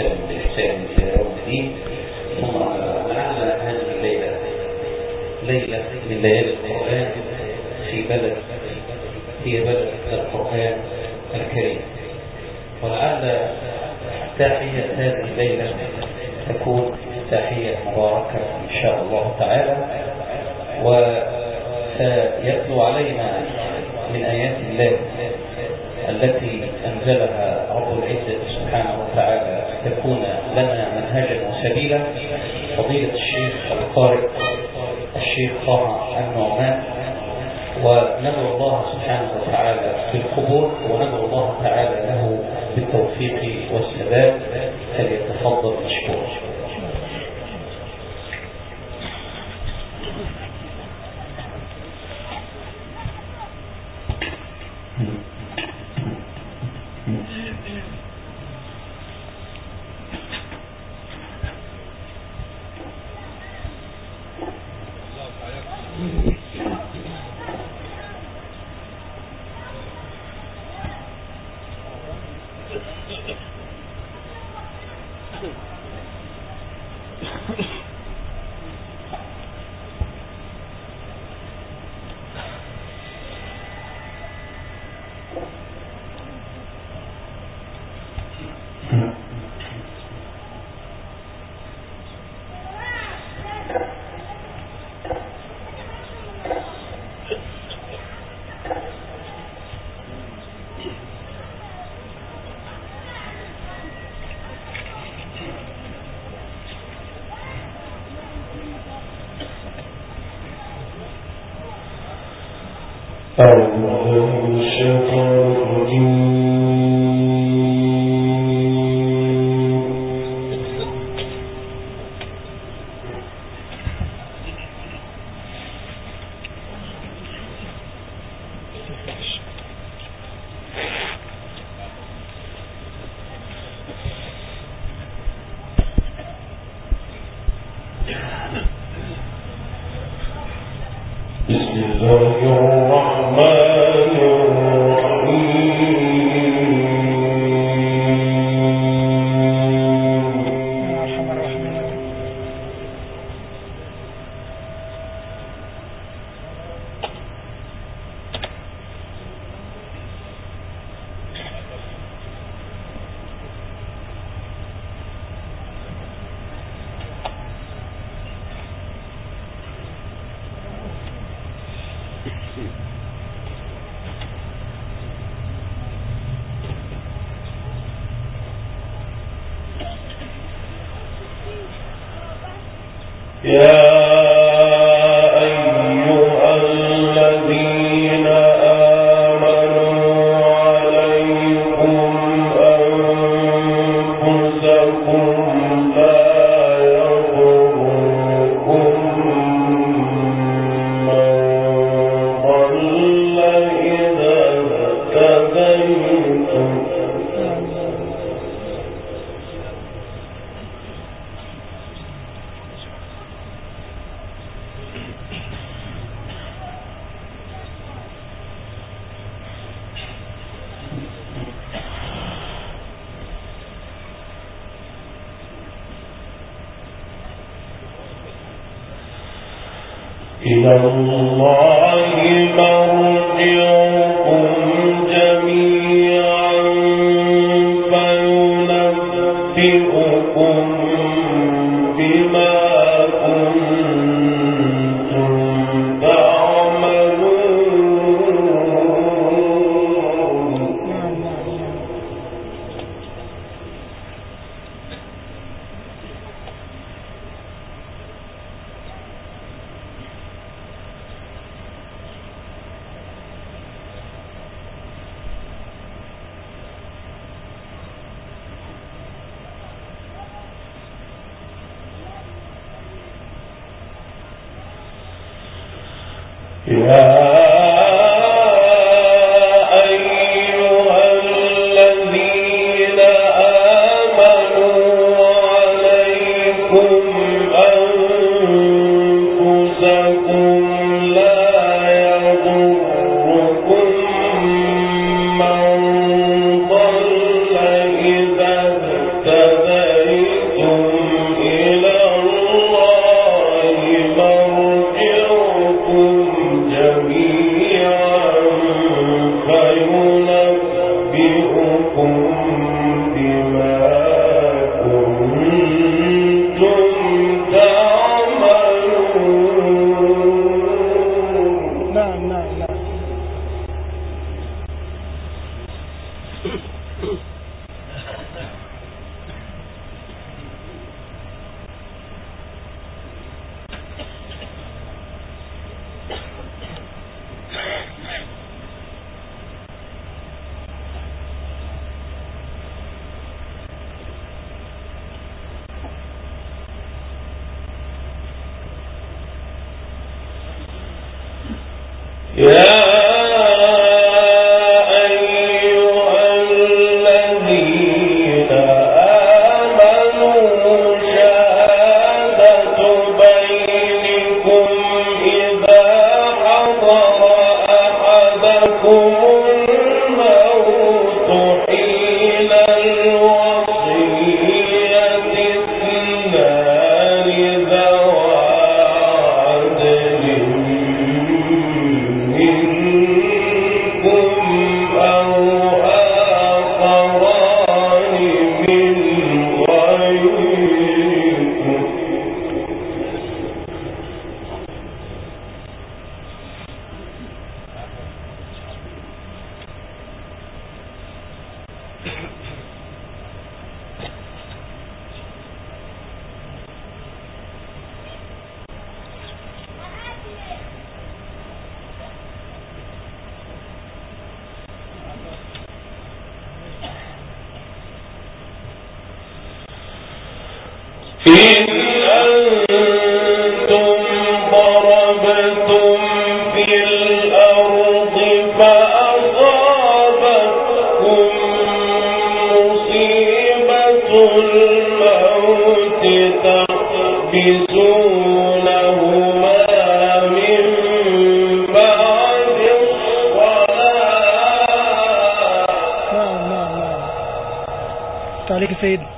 إلى يوم الدين ثم هذه الليلة ليلة من ليالي القرآن في بلد هي بلد القرآن الكريم. ولعل تحية هذه الليلة تكون تحية مباركة إن شاء الله تعالى. وسيتلو علينا من آيات الله التي أنزلها رب العزة سبحانه وتعالى تكون لنا منهجا وسبيلا فضيلة الشيخ القارئ الشيخ طه النعمان. وندعو الله سبحانه وتعالى بالقبول وندعو الله تعالى له بالتوفيق Mm-hmm. إلى Yeah. تاریخ سعید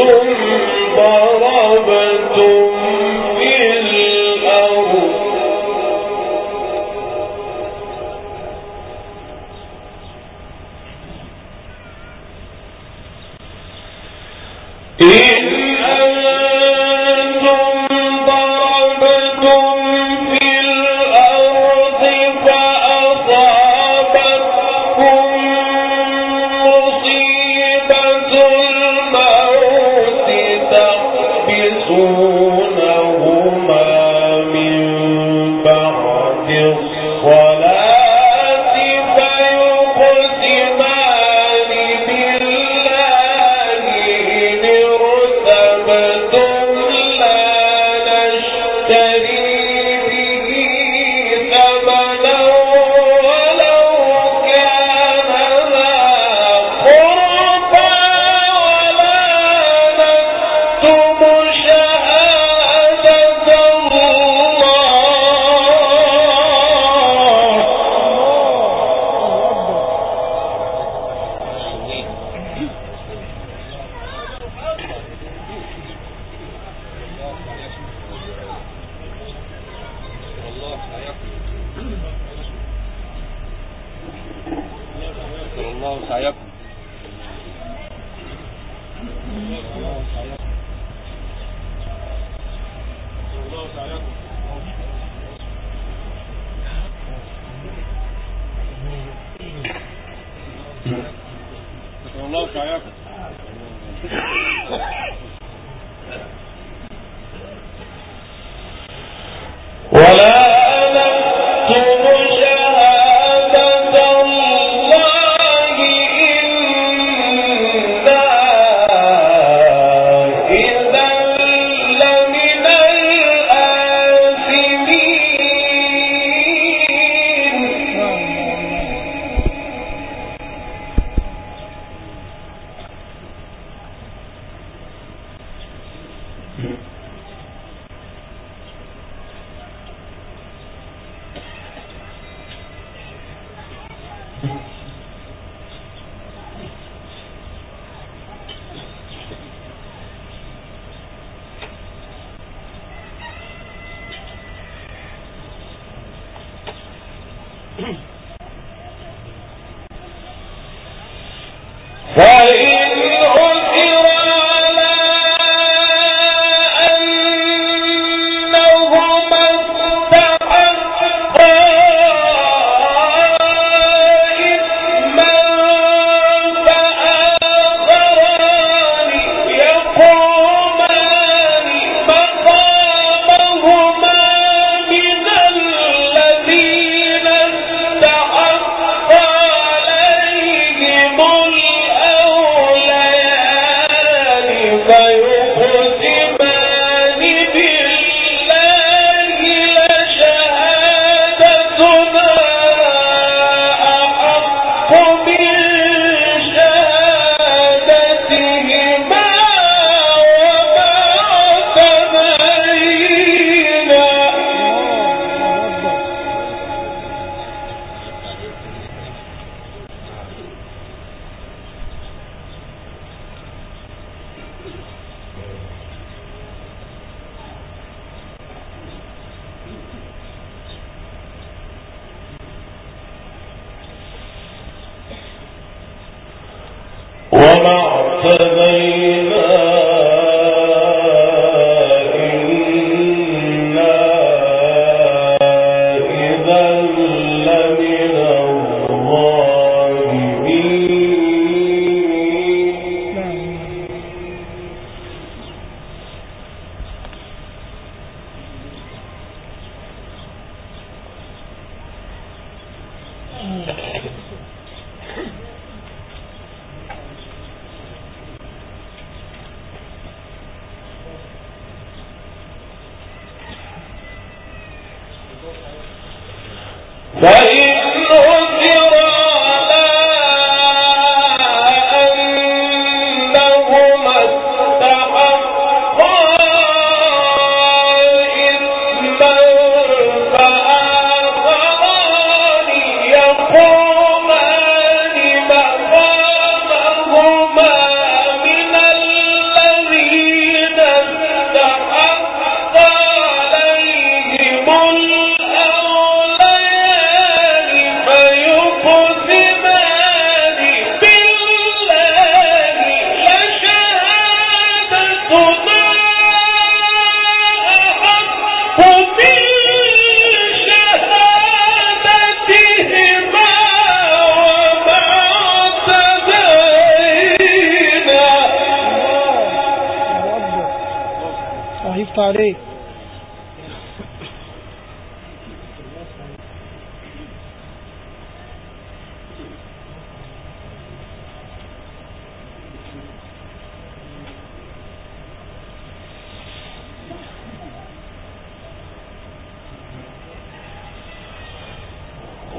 تم مسائب That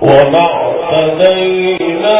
وما اعتدينا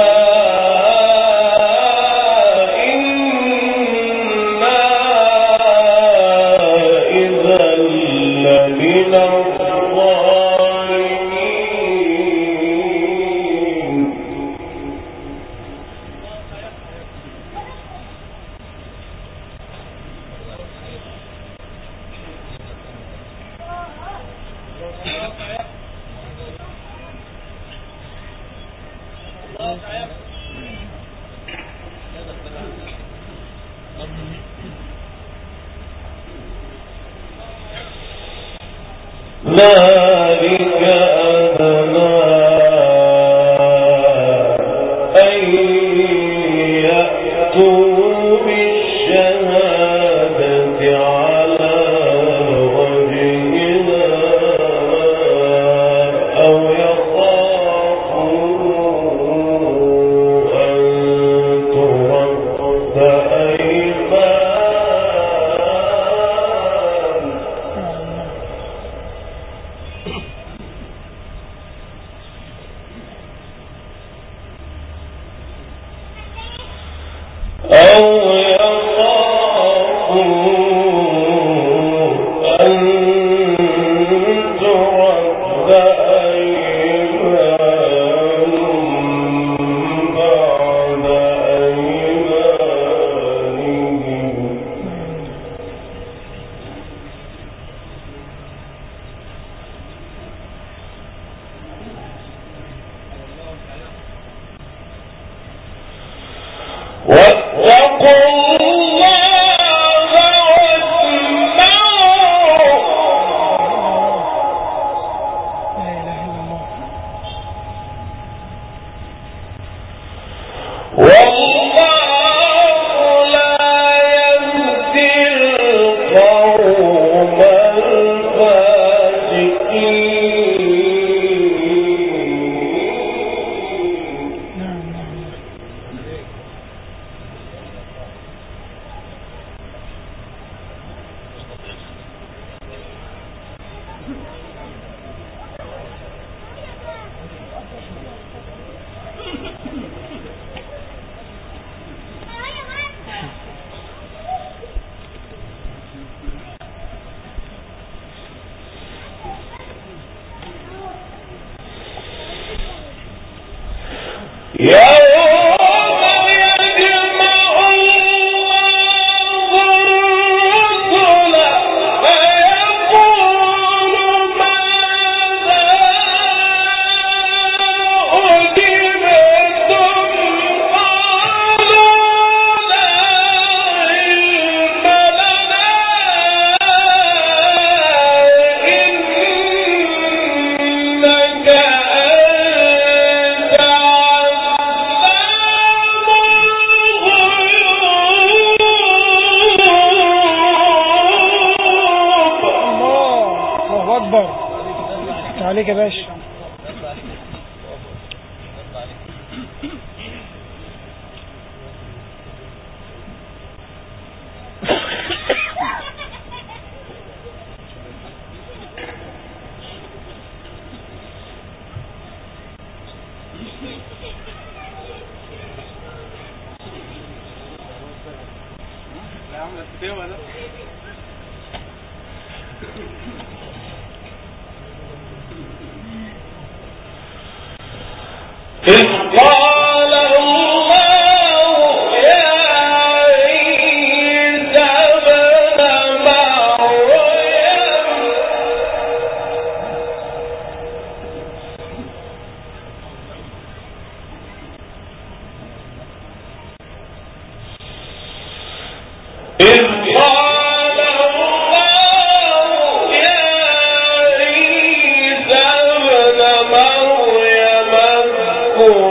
له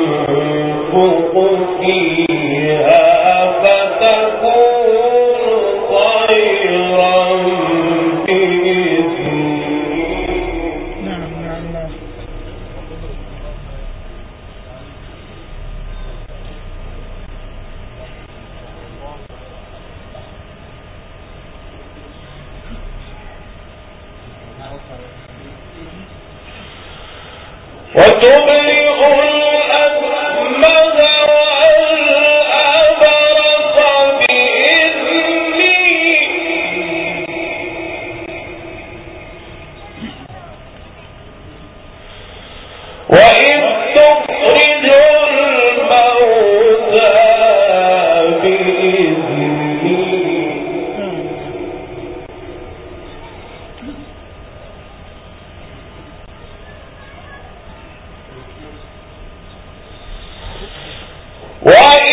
وإذ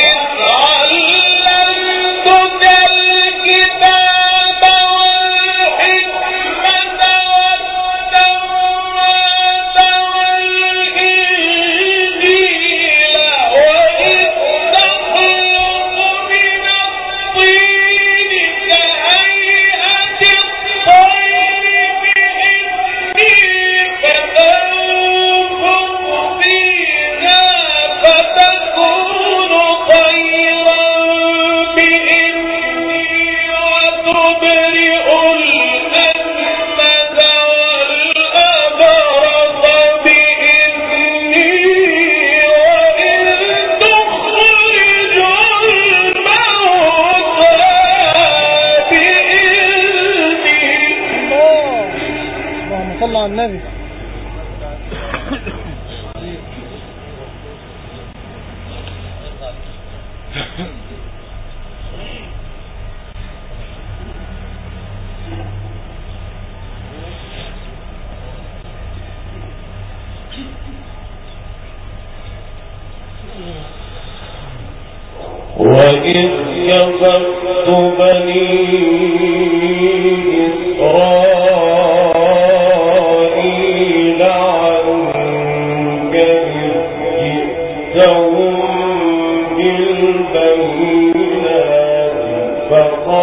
الله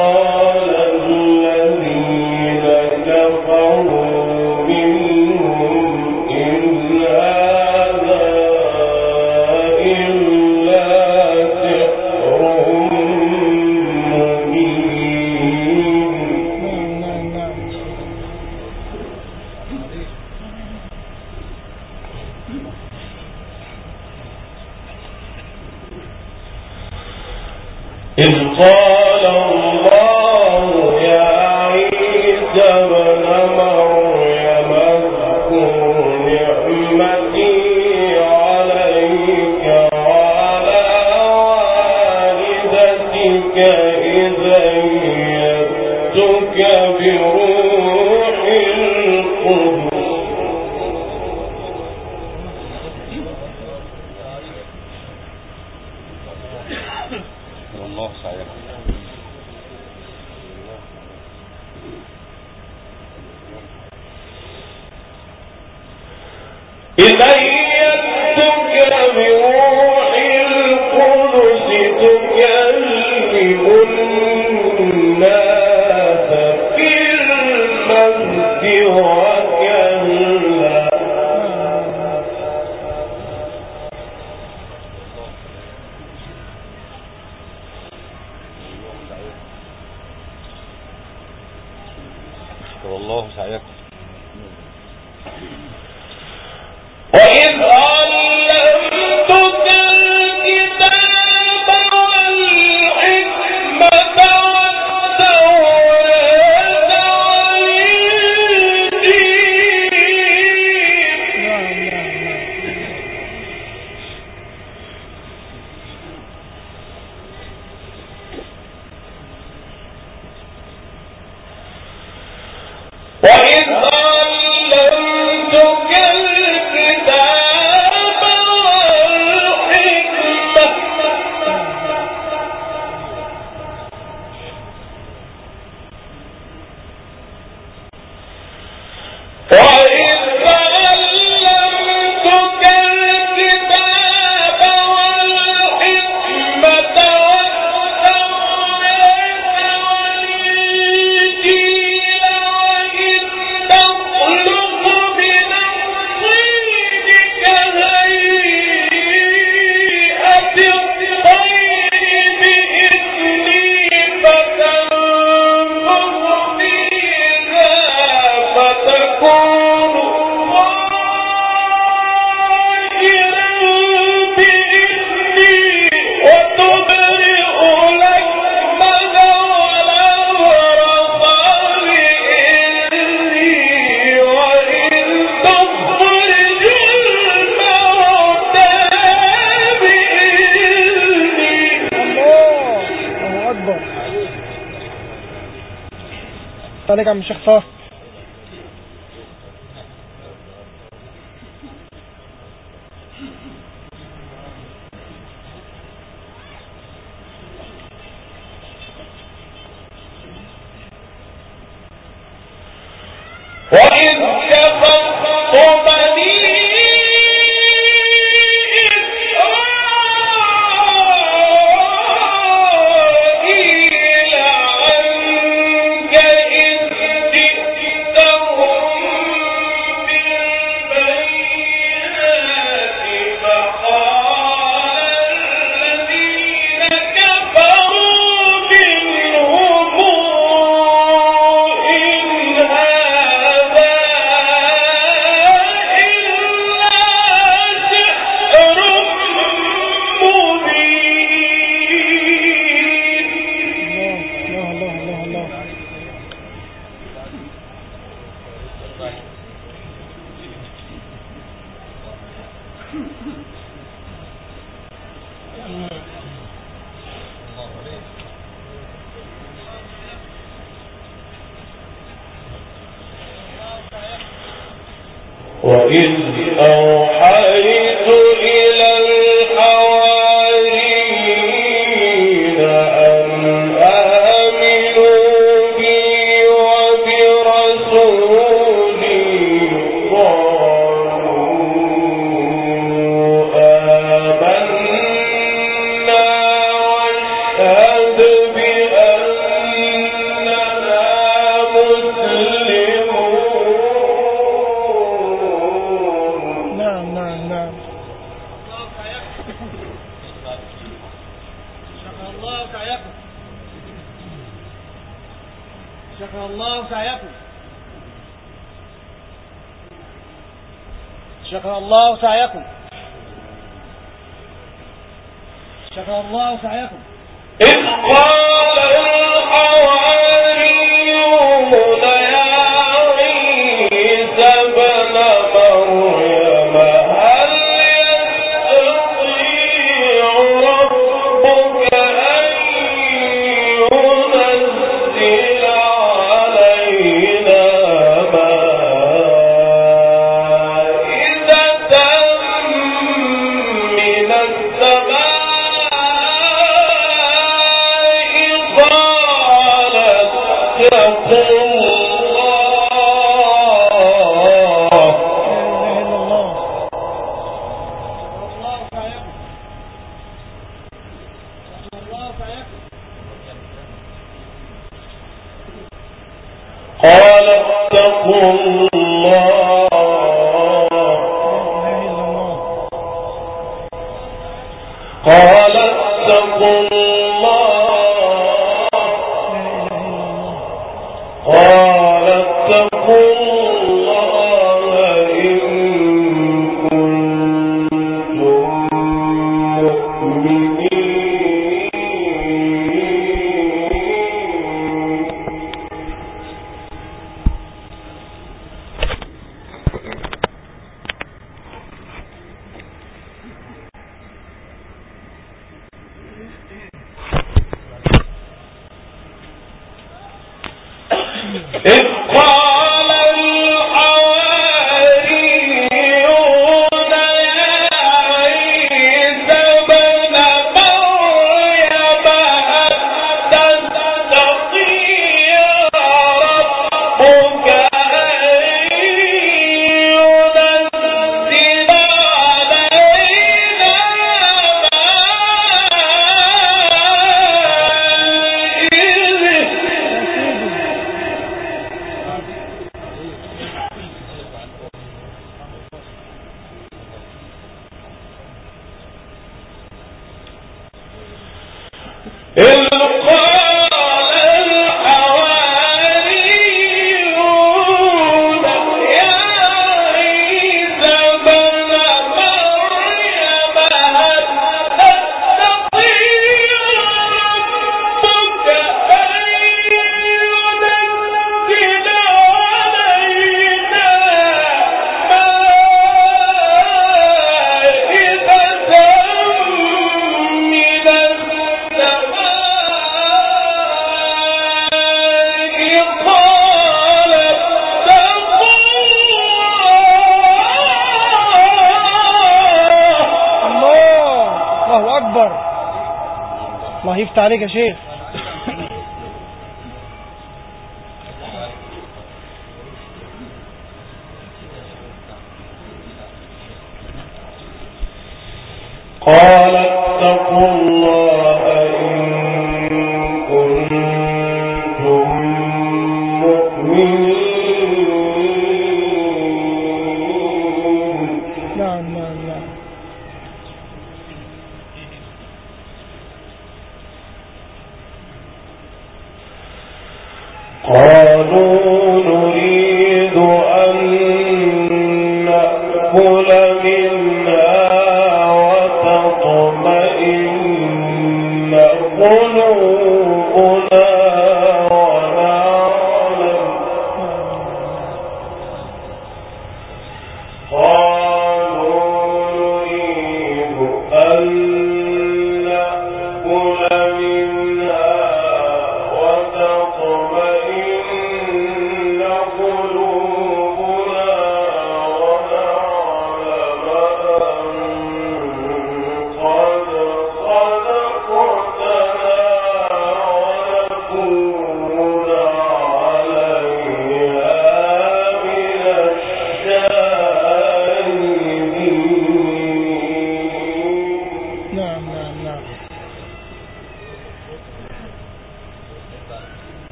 والله سعيكم. وإذ قال عليك من الشيخ صالح وإذ أرى let حفظ تارے کا شیخ قالوا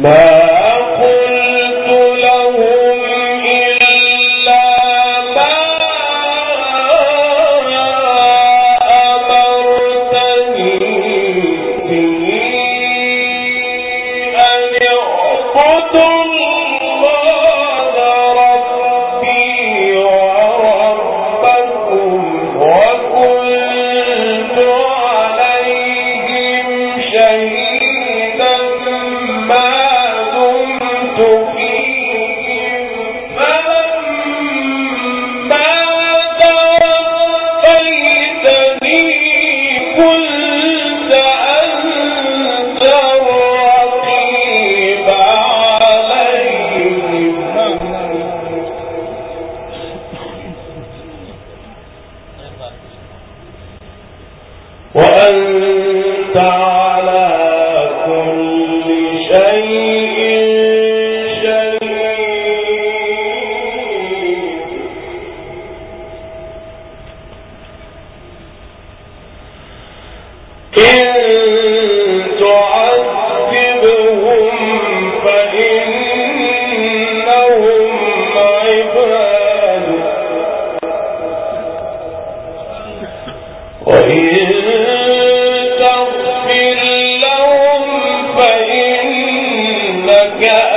ما Isaiah